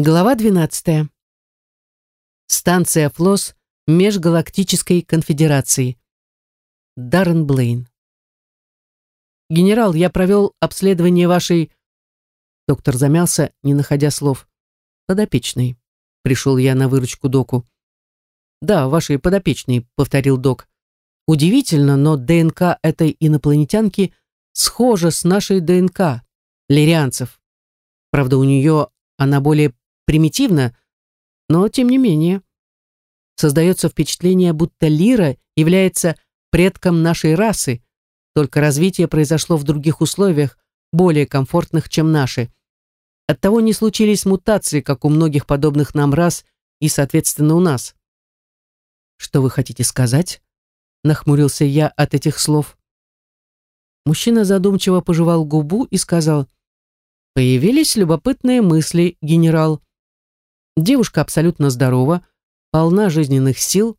Глава 12. Станция Флос Межгалактической конфедерации. Даррен Блейн. «Генерал, я провел обследование вашей...» Доктор замялся, не находя слов. «Подопечной». Пришел я на выручку доку. «Да, вашей подопечной», — повторил док. «Удивительно, но ДНК этой инопланетянки схожа с нашей ДНК, лирианцев. Правда, у нее она более примитивно, но тем не менее. Создается впечатление, будто Лира является предком нашей расы, только развитие произошло в других условиях, более комфортных, чем наши. Оттого не случились мутации, как у многих подобных нам рас и, соответственно, у нас. «Что вы хотите сказать?» — нахмурился я от этих слов. Мужчина задумчиво пожевал губу и сказал, «Появились любопытные мысли, генерал. Девушка абсолютно здорова, полна жизненных сил,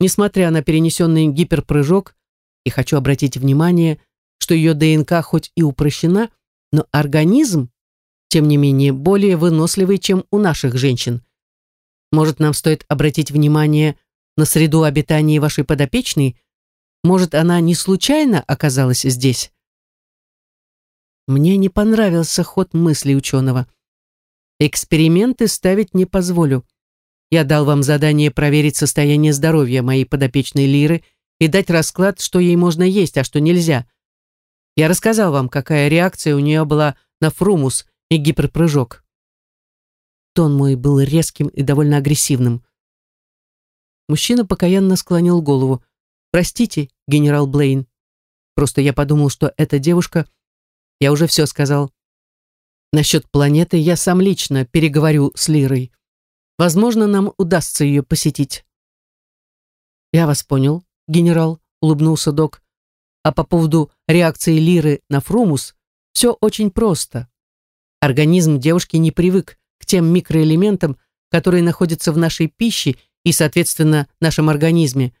несмотря на перенесенный гиперпрыжок, и хочу обратить внимание, что ее ДНК хоть и упрощена, но организм, тем не менее, более выносливый, чем у наших женщин. Может, нам стоит обратить внимание на среду обитания вашей подопечной? Может, она не случайно оказалась здесь? Мне не понравился ход мысли ученого. Эксперименты ставить не позволю. Я дал вам задание проверить состояние здоровья моей подопечной Лиры и дать расклад, что ей можно есть, а что нельзя. Я рассказал вам, какая реакция у нее была на фрумус и гиперпрыжок. Тон мой был резким и довольно агрессивным. Мужчина покаянно склонил голову. «Простите, генерал Блейн. Просто я подумал, что эта девушка... Я уже все сказал. Насчет планеты я сам лично переговорю с Лирой. Возможно, нам удастся ее посетить. Я вас понял, генерал, улыбнулся док. А по поводу реакции Лиры на Фрумус, все очень просто. Организм девушки не привык к тем микроэлементам, которые находятся в нашей пище и, соответственно, нашем организме.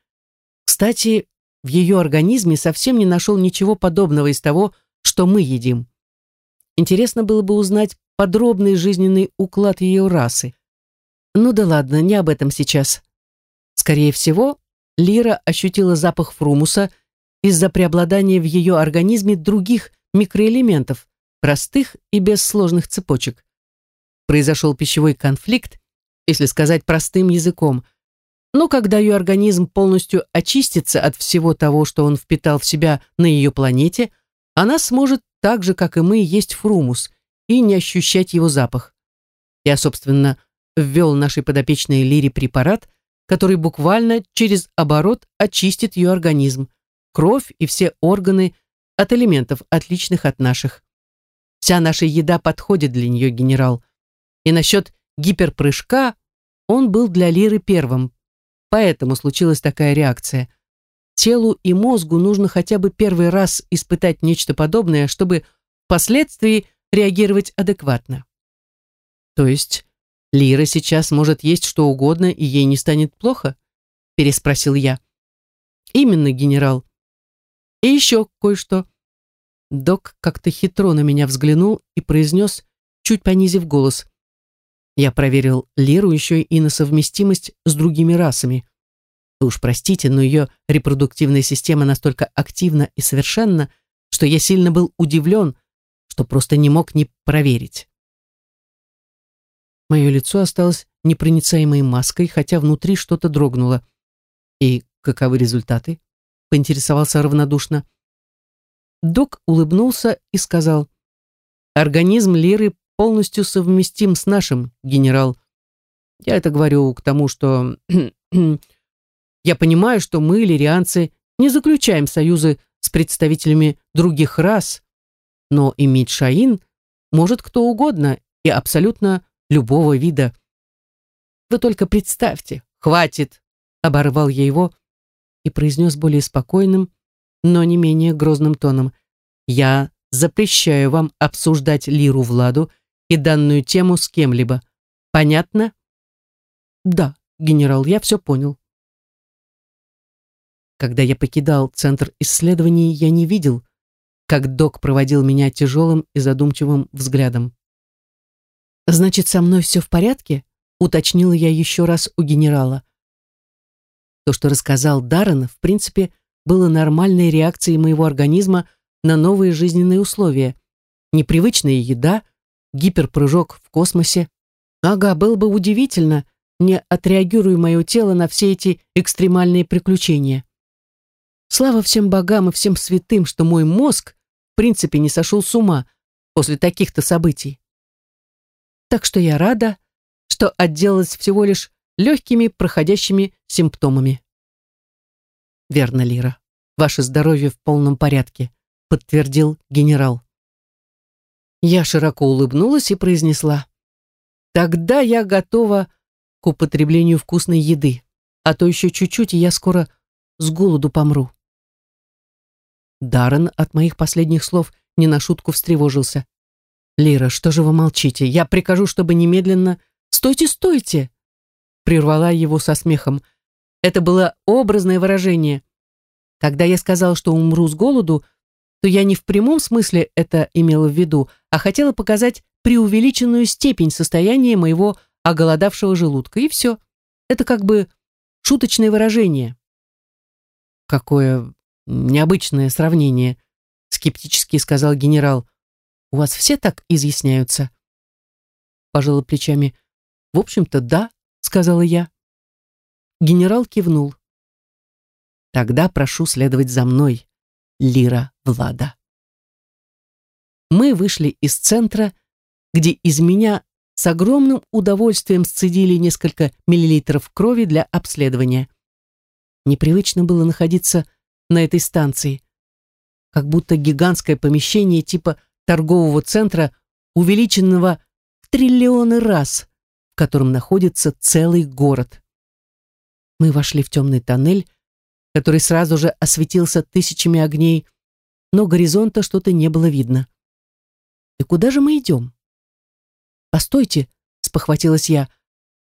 Кстати, в ее организме совсем не нашел ничего подобного из того, что мы едим. Интересно было бы узнать подробный жизненный уклад ее расы. Ну да ладно, не об этом сейчас. Скорее всего, Лира ощутила запах фрумуса из-за преобладания в ее организме других микроэлементов, простых и без сложных цепочек. Произошел пищевой конфликт, если сказать простым языком. Но когда ее организм полностью очистится от всего того, что он впитал в себя на ее планете, она сможет так же, как и мы, есть фрумус и не ощущать его запах. Я, собственно, ввел нашей подопечной Лире препарат, который буквально через оборот очистит ее организм, кровь и все органы от элементов, отличных от наших. Вся наша еда подходит для нее, генерал. И насчет гиперпрыжка он был для Лиры первым, поэтому случилась такая реакция. Телу и мозгу нужно хотя бы первый раз испытать нечто подобное, чтобы впоследствии реагировать адекватно. То есть Лира сейчас может есть что угодно, и ей не станет плохо? Переспросил я. Именно, генерал. И еще кое-что. Док как-то хитро на меня взглянул и произнес, чуть понизив голос. Я проверил Лиру еще и на совместимость с другими расами. Уж простите, но ее репродуктивная система настолько активна и совершенна, что я сильно был удивлен, что просто не мог не проверить. Мое лицо осталось непроницаемой маской, хотя внутри что-то дрогнуло. «И каковы результаты?» — поинтересовался равнодушно. Док улыбнулся и сказал, «Организм Лиры полностью совместим с нашим, генерал. Я это говорю к тому, что Я понимаю, что мы, лирианцы, не заключаем союзы с представителями других рас, но иметь шаин может кто угодно и абсолютно любого вида. Вы только представьте, хватит, оборвал я его и произнес более спокойным, но не менее грозным тоном. Я запрещаю вам обсуждать Лиру Владу и данную тему с кем-либо. Понятно? Да, генерал, я все понял. Когда я покидал Центр исследований, я не видел, как док проводил меня тяжелым и задумчивым взглядом. Значит, со мной все в порядке? Уточнила я еще раз у генерала. То, что рассказал Даррен, в принципе, было нормальной реакцией моего организма на новые жизненные условия. Непривычная еда, гиперпрыжок в космосе. Ага, было бы удивительно, не отреагируя мое тело на все эти экстремальные приключения. Слава всем богам и всем святым, что мой мозг в принципе не сошел с ума после таких-то событий. Так что я рада, что отделалась всего лишь легкими проходящими симптомами. Верно, Лира. Ваше здоровье в полном порядке, подтвердил генерал. Я широко улыбнулась и произнесла. Тогда я готова к употреблению вкусной еды, а то еще чуть-чуть, и я скоро с голоду помру. Даррен от моих последних слов не на шутку встревожился. «Лира, что же вы молчите? Я прикажу, чтобы немедленно...» «Стойте, стойте!» Прервала его со смехом. Это было образное выражение. Когда я сказал, что умру с голоду, то я не в прямом смысле это имела в виду, а хотела показать преувеличенную степень состояния моего оголодавшего желудка. И все. Это как бы шуточное выражение. Какое необычное сравнение, скептически сказал генерал. У вас все так изъясняются? Пожала плечами. В общем-то, да, сказала я. Генерал кивнул. Тогда прошу следовать за мной, Лира Влада. Мы вышли из центра, где из меня с огромным удовольствием сцедили несколько миллилитров крови для обследования. Непривычно было находиться на этой станции. Как будто гигантское помещение типа торгового центра, увеличенного в триллионы раз, в котором находится целый город. Мы вошли в темный тоннель, который сразу же осветился тысячами огней, но горизонта что-то не было видно. И куда же мы идем? Постойте, спохватилась я.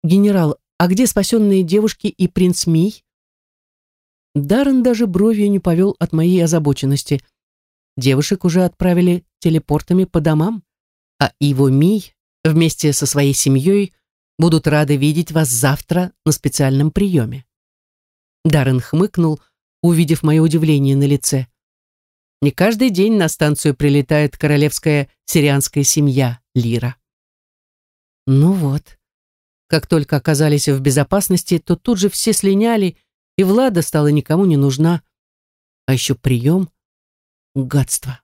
Генерал, а где спасенные девушки и принц Мий? Даррен даже бровью не повел от моей озабоченности. Девушек уже отправили телепортами по домам, а его Мий вместе со своей семьей будут рады видеть вас завтра на специальном приеме. Даррен хмыкнул, увидев мое удивление на лице. Не каждый день на станцию прилетает королевская сирианская семья Лира. Ну вот. Как только оказались в безопасности, то тут же все слиняли и Влада стала никому не нужна. А еще прием. Гадство.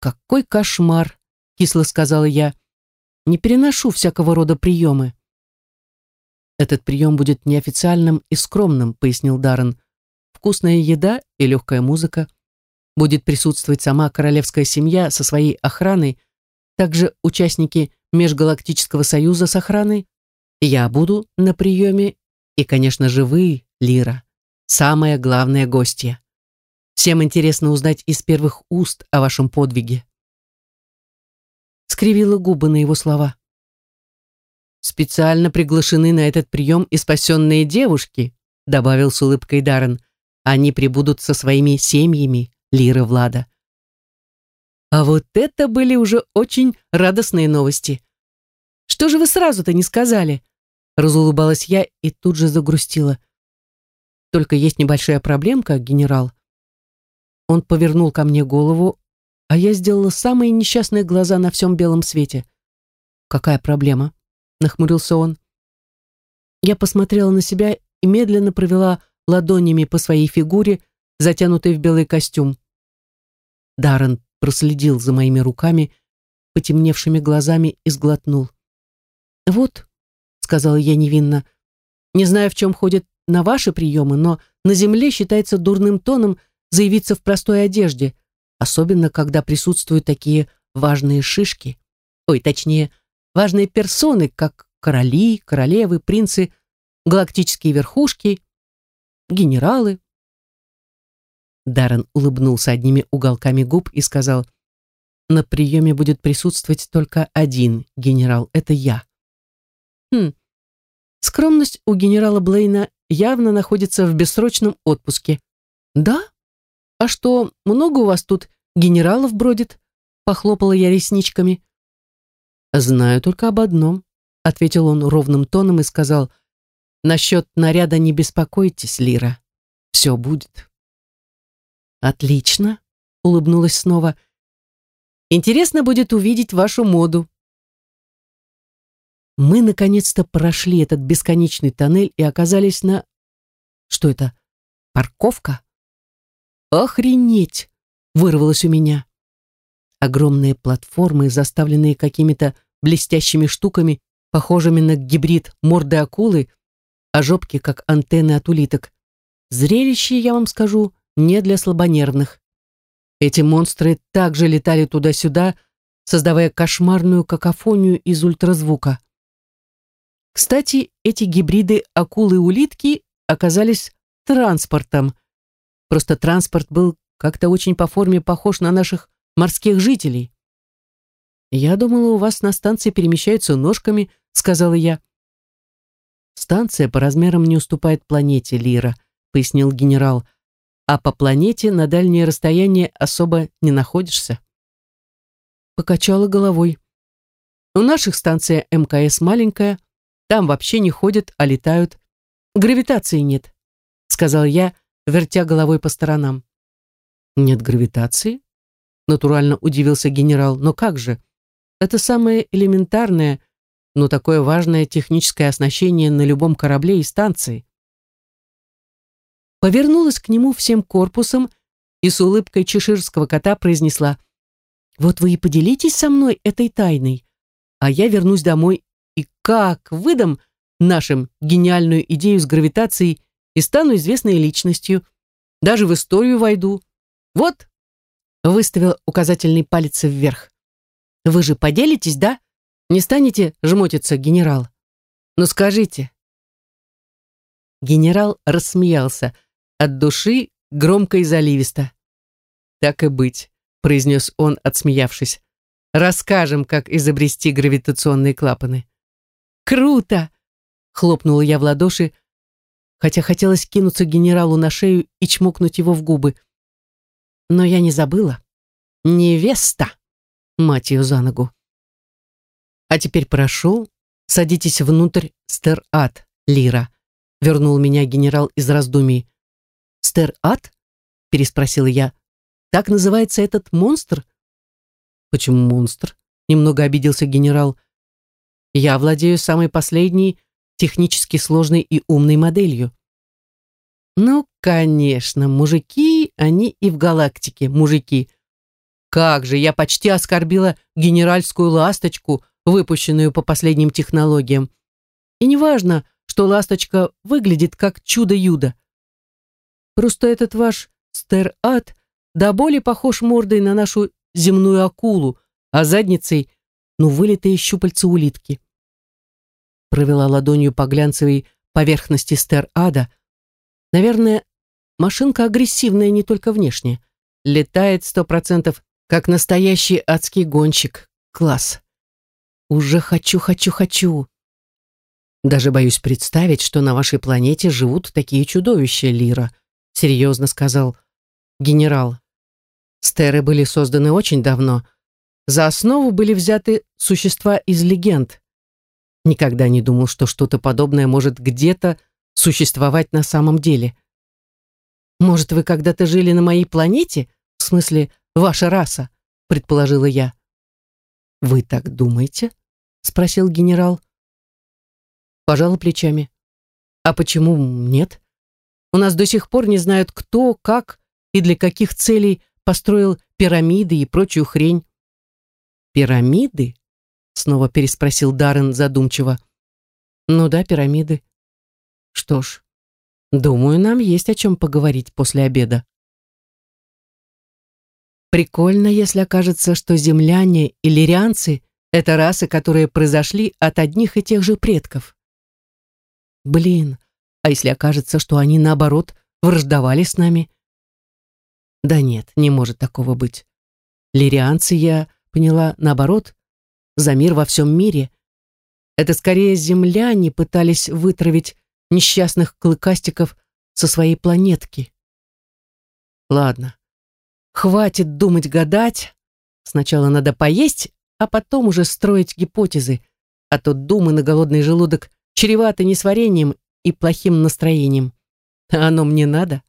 «Какой кошмар!» — кисло сказала я. «Не переношу всякого рода приемы». «Этот прием будет неофициальным и скромным», — пояснил Даррен. «Вкусная еда и легкая музыка. Будет присутствовать сама королевская семья со своей охраной, также участники Межгалактического союза с охраной. Я буду на приеме, и, конечно же, вы, Лира, самая главная гостья. Всем интересно узнать из первых уст о вашем подвиге. Скривила губы на его слова. Специально приглашены на этот прием и спасенные девушки, добавил с улыбкой Даррен. Они прибудут со своими семьями, Лира Влада. А вот это были уже очень радостные новости. Что же вы сразу-то не сказали? Разулыбалась я и тут же загрустила. Только есть небольшая проблемка, генерал. Он повернул ко мне голову, а я сделала самые несчастные глаза на всем белом свете. «Какая проблема?» — нахмурился он. Я посмотрела на себя и медленно провела ладонями по своей фигуре, затянутой в белый костюм. Даррен проследил за моими руками, потемневшими глазами и сглотнул. «Вот», — сказала я невинно, — «не знаю, в чем ходит на ваши приемы, но на земле считается дурным тоном заявиться в простой одежде, особенно когда присутствуют такие важные шишки, ой, точнее, важные персоны, как короли, королевы, принцы, галактические верхушки, генералы. Даррен улыбнулся одними уголками губ и сказал, «На приеме будет присутствовать только один генерал, это я». Хм, скромность у генерала Блейна явно находится в бессрочном отпуске. Да? А что, много у вас тут генералов бродит? Похлопала я ресничками. «Знаю только об одном», — ответил он ровным тоном и сказал, «Насчет наряда не беспокойтесь, Лира. Все будет». «Отлично», — улыбнулась снова. «Интересно будет увидеть вашу моду». Мы наконец-то прошли этот бесконечный тоннель и оказались на... Что это? Парковка? Охренеть! Вырвалось у меня. Огромные платформы, заставленные какими-то блестящими штуками, похожими на гибрид морды акулы, а жопки, как антенны от улиток. Зрелище, я вам скажу, не для слабонервных. Эти монстры также летали туда-сюда, создавая кошмарную какофонию из ультразвука. Кстати, эти гибриды акулы-улитки оказались транспортом. Просто транспорт был как-то очень по форме похож на наших морских жителей. «Я думала, у вас на станции перемещаются ножками», — сказала я. «Станция по размерам не уступает планете Лира», — пояснил генерал. «А по планете на дальнее расстояние особо не находишься». Покачала головой. «У наших станция МКС маленькая, там вообще не ходят, а летают. Гравитации нет», — сказал я, вертя головой по сторонам. «Нет гравитации?» Натурально удивился генерал. «Но как же? Это самое элементарное, но такое важное техническое оснащение на любом корабле и станции». Повернулась к нему всем корпусом и с улыбкой чеширского кота произнесла «Вот вы и поделитесь со мной этой тайной, а я вернусь домой и как выдам нашим гениальную идею с гравитацией и стану известной личностью, даже в историю войду. Вот, выставил указательный палец вверх. Вы же поделитесь, да? Не станете жмотиться, генерал? Ну скажите. Генерал рассмеялся от души громко и заливисто. Так и быть, произнес он, отсмеявшись. Расскажем, как изобрести гравитационные клапаны. Круто! Хлопнула я в ладоши, хотя хотелось кинуться генералу на шею и чмокнуть его в губы. Но я не забыла. Невеста! Мать ее за ногу. А теперь прошу, садитесь внутрь, стер-ад, Лира. Вернул меня генерал из раздумий. Стер-ад? Переспросила я. Так называется этот монстр? Почему монстр? Немного обиделся генерал. Я владею самой последней, технически сложной и умной моделью. Ну, конечно, мужики, они и в галактике, мужики. Как же, я почти оскорбила генеральскую ласточку, выпущенную по последним технологиям. И неважно, что ласточка выглядит как чудо-юдо. Просто этот ваш стер-ад до боли похож мордой на нашу земную акулу, а задницей, ну, вылитые щупальца улитки. Провела ладонью по глянцевой поверхности стер-ада, Наверное, машинка агрессивная не только внешне. Летает сто процентов, как настоящий адский гонщик. Класс. Уже хочу, хочу, хочу. Даже боюсь представить, что на вашей планете живут такие чудовища, Лира, серьезно сказал генерал. Стеры были созданы очень давно. За основу были взяты существа из легенд. Никогда не думал, что что-то подобное может где-то существовать на самом деле. Может, вы когда-то жили на моей планете? В смысле, ваша раса, предположила я. Вы так думаете? Спросил генерал. Пожал плечами. А почему нет? У нас до сих пор не знают, кто, как и для каких целей построил пирамиды и прочую хрень. Пирамиды? Снова переспросил Даррен задумчиво. Ну да, пирамиды. Что ж, думаю, нам есть о чем поговорить после обеда. Прикольно, если окажется, что земляне и лирианцы — это расы, которые произошли от одних и тех же предков. Блин, а если окажется, что они, наоборот, враждовали с нами? Да нет, не может такого быть. Лирианцы, я поняла, наоборот, за мир во всем мире. Это скорее земляне пытались вытравить несчастных клыкастиков со своей планетки. Ладно, хватит думать гадать. Сначала надо поесть, а потом уже строить гипотезы, а то думы на голодный желудок чреваты несварением и плохим настроением. А оно мне надо?